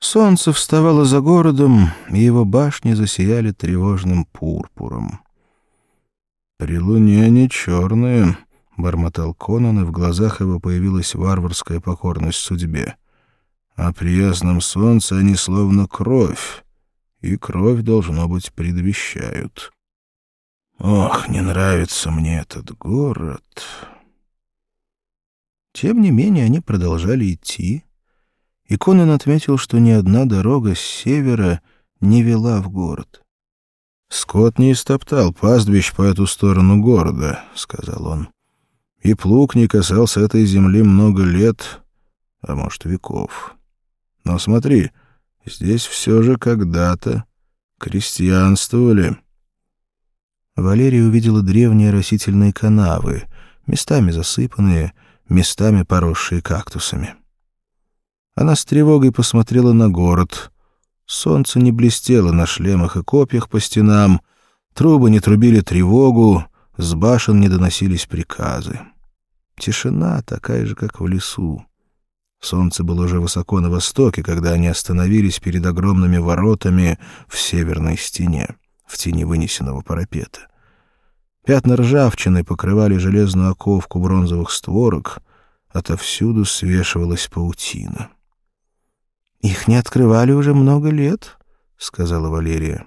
Солнце вставало за городом, и его башни засияли тревожным пурпуром. «При луне они черные», — бормотал Конан, и в глазах его появилась варварская покорность судьбе. «А при ясном солнце они словно кровь, и кровь, должно быть, предвещают. Ох, не нравится мне этот город». Тем не менее они продолжали идти, и Конан отметил, что ни одна дорога с севера не вела в город. «Скот не истоптал пастбищ по эту сторону города», — сказал он. «И плуг не касался этой земли много лет, а может, веков. Но смотри, здесь все же когда-то крестьянствовали». Валерия увидела древние растительные канавы, местами засыпанные, местами поросшие кактусами. Она с тревогой посмотрела на город. Солнце не блестело на шлемах и копьях по стенам, трубы не трубили тревогу, с башен не доносились приказы. Тишина такая же, как в лесу. Солнце было уже высоко на востоке, когда они остановились перед огромными воротами в северной стене, в тени вынесенного парапета. Пятна ржавчины покрывали железную оковку бронзовых створок, отовсюду свешивалась паутина. «Их не открывали уже много лет», — сказала Валерия.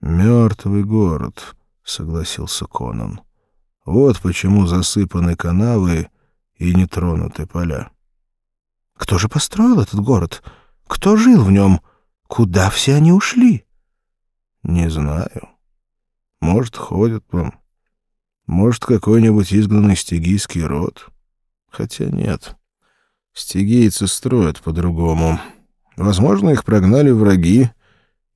«Мертвый город», — согласился Конан. «Вот почему засыпаны канавы и нетронуты поля». «Кто же построил этот город? Кто жил в нем? Куда все они ушли?» «Не знаю. Может, ходят там. Может, какой-нибудь изгнанный стигийский род. Хотя нет. Стигийцы строят по-другому». Возможно, их прогнали враги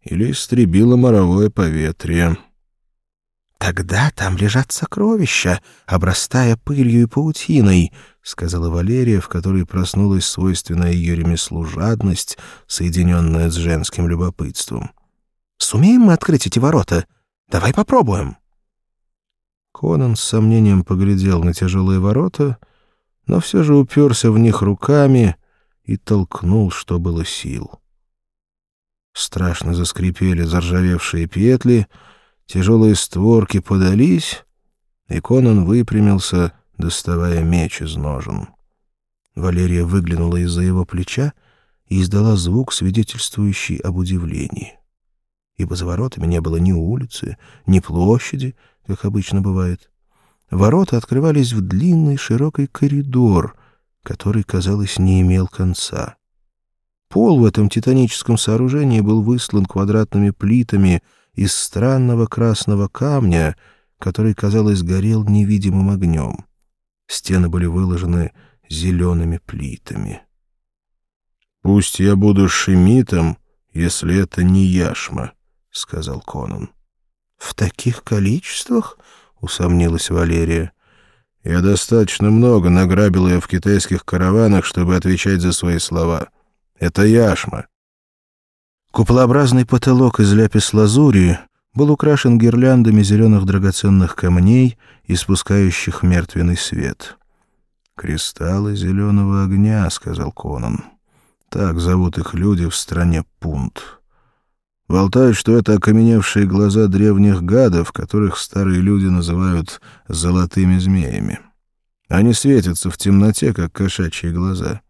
или истребило моровое поветрие. «Тогда там лежат сокровища, обрастая пылью и паутиной», — сказала Валерия, в которой проснулась свойственная ее ремеслу жадность, соединенная с женским любопытством. «Сумеем мы открыть эти ворота? Давай попробуем». Конан с сомнением поглядел на тяжелые ворота, но все же уперся в них руками и толкнул, что было сил. Страшно заскрипели заржавевшие петли, тяжелые створки подались, и Конан выпрямился, доставая меч из ножен. Валерия выглянула из-за его плеча и издала звук, свидетельствующий об удивлении. Ибо за воротами не было ни улицы, ни площади, как обычно бывает. Ворота открывались в длинный широкий коридор — который, казалось, не имел конца. Пол в этом титаническом сооружении был выслан квадратными плитами из странного красного камня, который, казалось, горел невидимым огнем. Стены были выложены зелеными плитами. «Пусть я буду шемитом, если это не яшма», — сказал Конан. «В таких количествах?» — усомнилась Валерия. Я достаточно много награбил ее в китайских караванах, чтобы отвечать за свои слова. Это яшма. Куполообразный потолок из ляпис-лазури был украшен гирляндами зеленых драгоценных камней, испускающих мертвенный свет. «Кристаллы зеленого огня», — сказал Конан. «Так зовут их люди в стране Пунт». Болтают, что это окаменевшие глаза древних гадов, которых старые люди называют «золотыми змеями». Они светятся в темноте, как кошачьи глаза.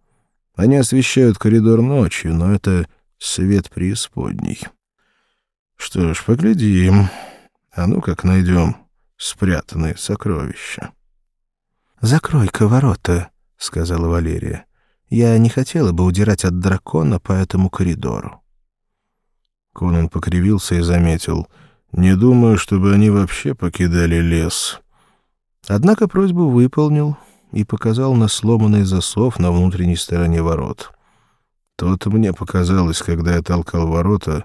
Они освещают коридор ночью, но это свет преисподней. Что ж, поглядим. А ну как найдем спрятанные сокровища. «Закрой-ка ворота», — сказала Валерия. «Я не хотела бы удирать от дракона по этому коридору». Конан покривился и заметил. «Не думаю, чтобы они вообще покидали лес». Однако просьбу выполнил и показал на сломанный засов на внутренней стороне ворот. То-то мне показалось, когда я толкал ворота,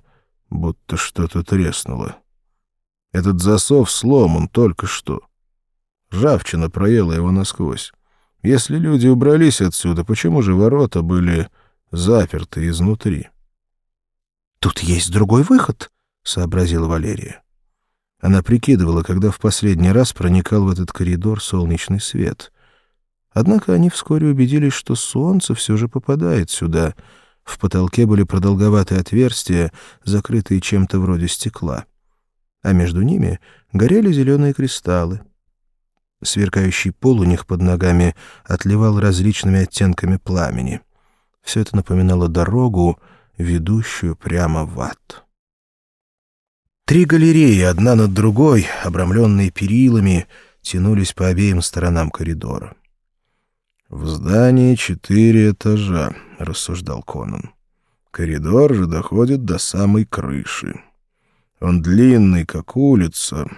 будто что-то треснуло. Этот засов сломан только что. Ржавчина проела его насквозь. Если люди убрались отсюда, почему же ворота были заперты изнутри?» «Тут есть другой выход», — сообразила Валерия. Она прикидывала, когда в последний раз проникал в этот коридор солнечный свет. Однако они вскоре убедились, что солнце все же попадает сюда, В потолке были продолговатые отверстия, закрытые чем-то вроде стекла. А между ними горели зеленые кристаллы. Сверкающий пол у них под ногами отливал различными оттенками пламени. Все это напоминало дорогу, ведущую прямо в ад. Три галереи, одна над другой, обрамленные перилами, тянулись по обеим сторонам коридора. «В здании четыре этажа», — рассуждал Конан. «Коридор же доходит до самой крыши. Он длинный, как улица,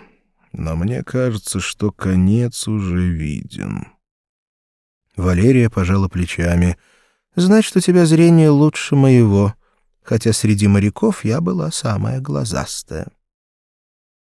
но мне кажется, что конец уже виден». Валерия пожала плечами. «Значит, у тебя зрение лучше моего, хотя среди моряков я была самая глазастая».